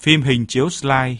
phim hình chiếu slide.